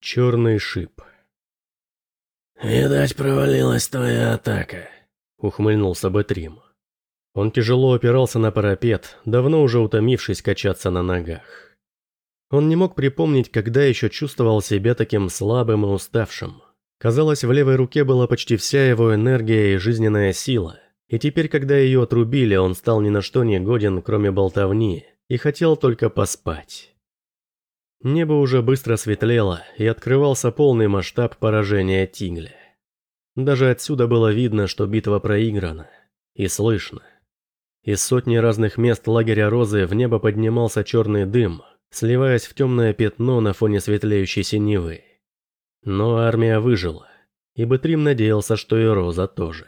Черный шип. «Видать, провалилась твоя атака», — ухмыльнулся Бэтрим. Он тяжело опирался на парапет, давно уже утомившись качаться на ногах. Он не мог припомнить, когда еще чувствовал себя таким слабым и уставшим. Казалось, в левой руке была почти вся его энергия и жизненная сила. И теперь, когда ее отрубили, он стал ни на что не годен, кроме болтовни, и хотел только поспать. Небо уже быстро светлело, и открывался полный масштаб поражения Тигля. Даже отсюда было видно, что битва проиграна. И слышно. Из сотни разных мест лагеря Розы в небо поднимался черный дым, сливаясь в темное пятно на фоне светлеющей синевы. Но армия выжила, и Бэтрим надеялся, что и Роза тоже.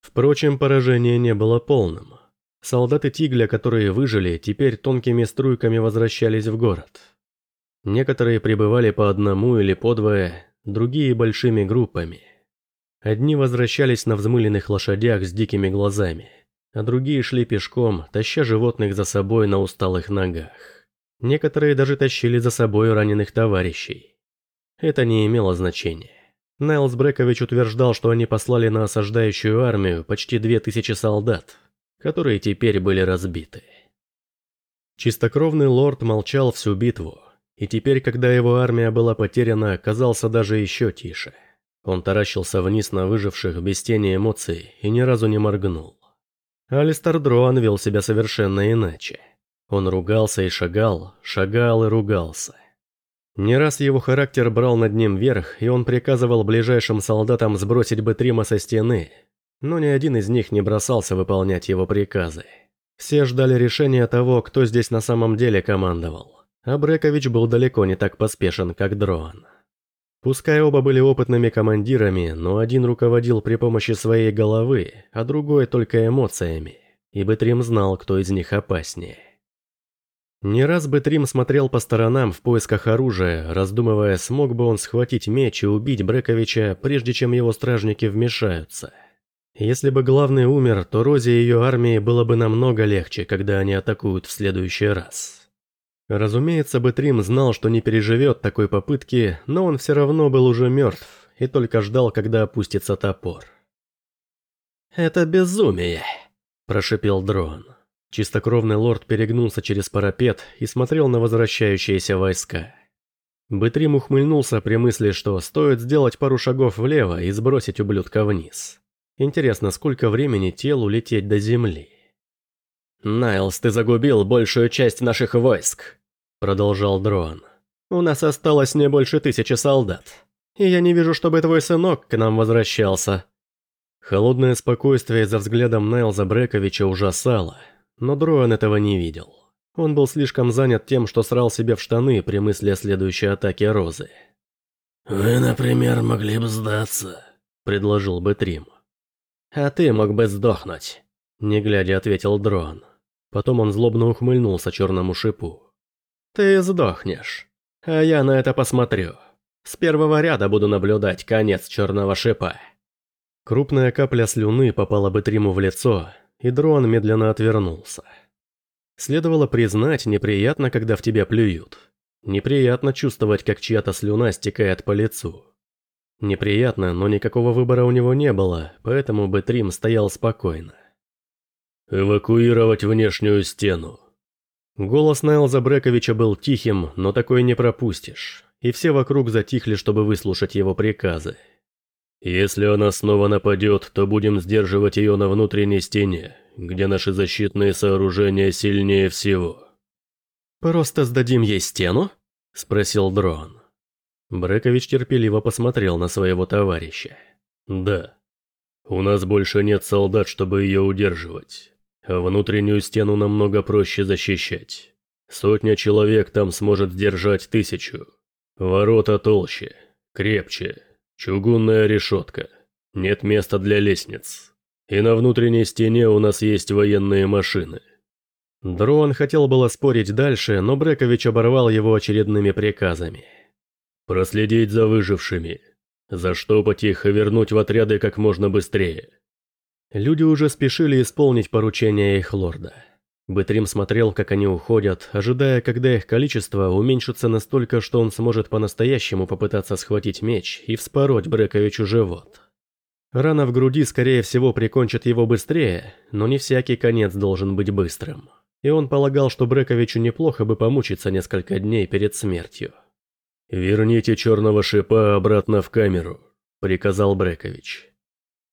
Впрочем, поражение не было полным. Солдаты Тигля, которые выжили, теперь тонкими струйками возвращались в город. Некоторые прибывали по одному или по двое, другие большими группами. Одни возвращались на взмыленных лошадях с дикими глазами, а другие шли пешком, таща животных за собой на усталых ногах. Некоторые даже тащили за собой раненых товарищей. Это не имело значения. Найлс Брекович утверждал, что они послали на осаждающую армию почти две тысячи солдат, которые теперь были разбиты. Чистокровный лорд молчал всю битву, и теперь, когда его армия была потеряна, казался даже еще тише. Он таращился вниз на выживших без тени эмоций и ни разу не моргнул. Алистер Дроан вел себя совершенно иначе. Он ругался и шагал, шагал и ругался. Не раз его характер брал над ним верх, и он приказывал ближайшим солдатам сбросить Бетрима со стены, но ни один из них не бросался выполнять его приказы. Все ждали решения того, кто здесь на самом деле командовал, а Брекович был далеко не так поспешен, как Дрон. Пускай оба были опытными командирами, но один руководил при помощи своей головы, а другой только эмоциями, и Бетрим знал, кто из них опаснее. Не раз бы Трим смотрел по сторонам в поисках оружия, раздумывая, смог бы он схватить меч и убить Брековича, прежде чем его стражники вмешаются. Если бы главный умер, то Розе и ее армии было бы намного легче, когда они атакуют в следующий раз. Разумеется, Бэтрим знал, что не переживет такой попытки, но он все равно был уже мертв и только ждал, когда опустится топор. «Это безумие!» – прошипел Дрон. Чистокровный лорд перегнулся через парапет и смотрел на возвращающиеся войска. Бытрим ухмыльнулся при мысли, что стоит сделать пару шагов влево и сбросить ублюдка вниз. Интересно, сколько времени телу лететь до земли? «Найлс, ты загубил большую часть наших войск», — продолжал Дрон. «У нас осталось не больше тысячи солдат, и я не вижу, чтобы твой сынок к нам возвращался». Холодное спокойствие за взглядом Найлза Брековича ужасало, но Дроан этого не видел. Он был слишком занят тем, что срал себе в штаны при мысли о следующей атаке Розы. «Вы, например, могли бы сдаться», — предложил бы Трим. «А ты мог бы сдохнуть», — не глядя ответил Дрон. Потом он злобно ухмыльнулся черному шипу. «Ты сдохнешь, а я на это посмотрю. С первого ряда буду наблюдать конец черного шипа». Крупная капля слюны попала бы Триму в лицо, и дрон медленно отвернулся. Следовало признать, неприятно, когда в тебя плюют. Неприятно чувствовать, как чья-то слюна стекает по лицу. Неприятно, но никакого выбора у него не было, поэтому Бэтрим стоял спокойно. «Эвакуировать внешнюю стену». Голос Найлза Брековича был тихим, но такой не пропустишь, и все вокруг затихли, чтобы выслушать его приказы. Если она снова нападет, то будем сдерживать ее на внутренней стене, где наши защитные сооружения сильнее всего. «Просто сдадим ей стену?» – спросил Дрон. Брекович терпеливо посмотрел на своего товарища. «Да. У нас больше нет солдат, чтобы ее удерживать. Внутреннюю стену намного проще защищать. Сотня человек там сможет сдержать тысячу. Ворота толще, крепче, Чугунная решетка. Нет места для лестниц. И на внутренней стене у нас есть военные машины. Дрон хотел было спорить дальше, но Брекович оборвал его очередными приказами. Проследить за выжившими. Заштопать их и вернуть в отряды как можно быстрее. Люди уже спешили исполнить поручение их лорда. Бытрим смотрел, как они уходят, ожидая, когда их количество уменьшится настолько, что он сможет по-настоящему попытаться схватить меч и вспороть Брековичу живот. Рана в груди, скорее всего, прикончит его быстрее, но не всякий конец должен быть быстрым. И он полагал, что Брековичу неплохо бы помучиться несколько дней перед смертью. «Верните черного шипа обратно в камеру», — приказал Брекович.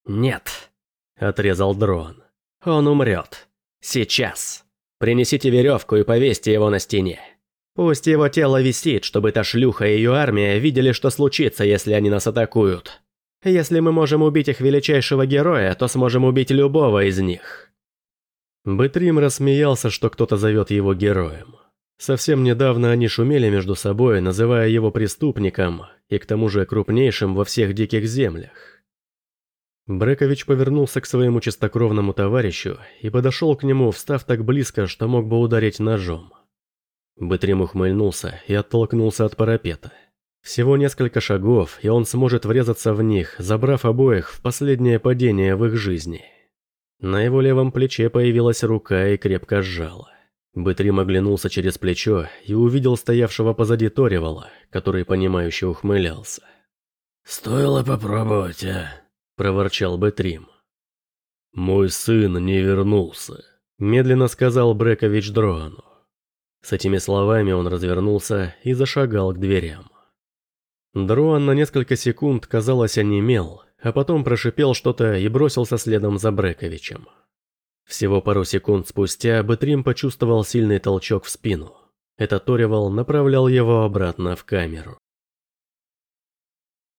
«Нет», — отрезал дрон. «Он умрет. Сейчас. Принесите веревку и повесьте его на стене. Пусть его тело висит, чтобы та шлюха и ее армия видели, что случится, если они нас атакуют. Если мы можем убить их величайшего героя, то сможем убить любого из них». Бэтрим рассмеялся, что кто-то зовет его героем. Совсем недавно они шумели между собой, называя его преступником, и к тому же крупнейшим во всех диких землях. Брекович повернулся к своему чистокровному товарищу и подошел к нему, встав так близко, что мог бы ударить ножом. Бытрим ухмыльнулся и оттолкнулся от парапета. Всего несколько шагов, и он сможет врезаться в них, забрав обоих в последнее падение в их жизни. На его левом плече появилась рука и крепко сжала. Бытрим оглянулся через плечо и увидел стоявшего позади Торивала, который понимающе ухмылялся. «Стоило попробовать, а?» проворчал Бэтрим. «Мой сын не вернулся», – медленно сказал Брекович Дроану. С этими словами он развернулся и зашагал к дверям. Дроан на несколько секунд, казалось, онемел, а потом прошипел что-то и бросился следом за Брековичем. Всего пару секунд спустя Бэтрим почувствовал сильный толчок в спину. Этот Торивал направлял его обратно в камеру.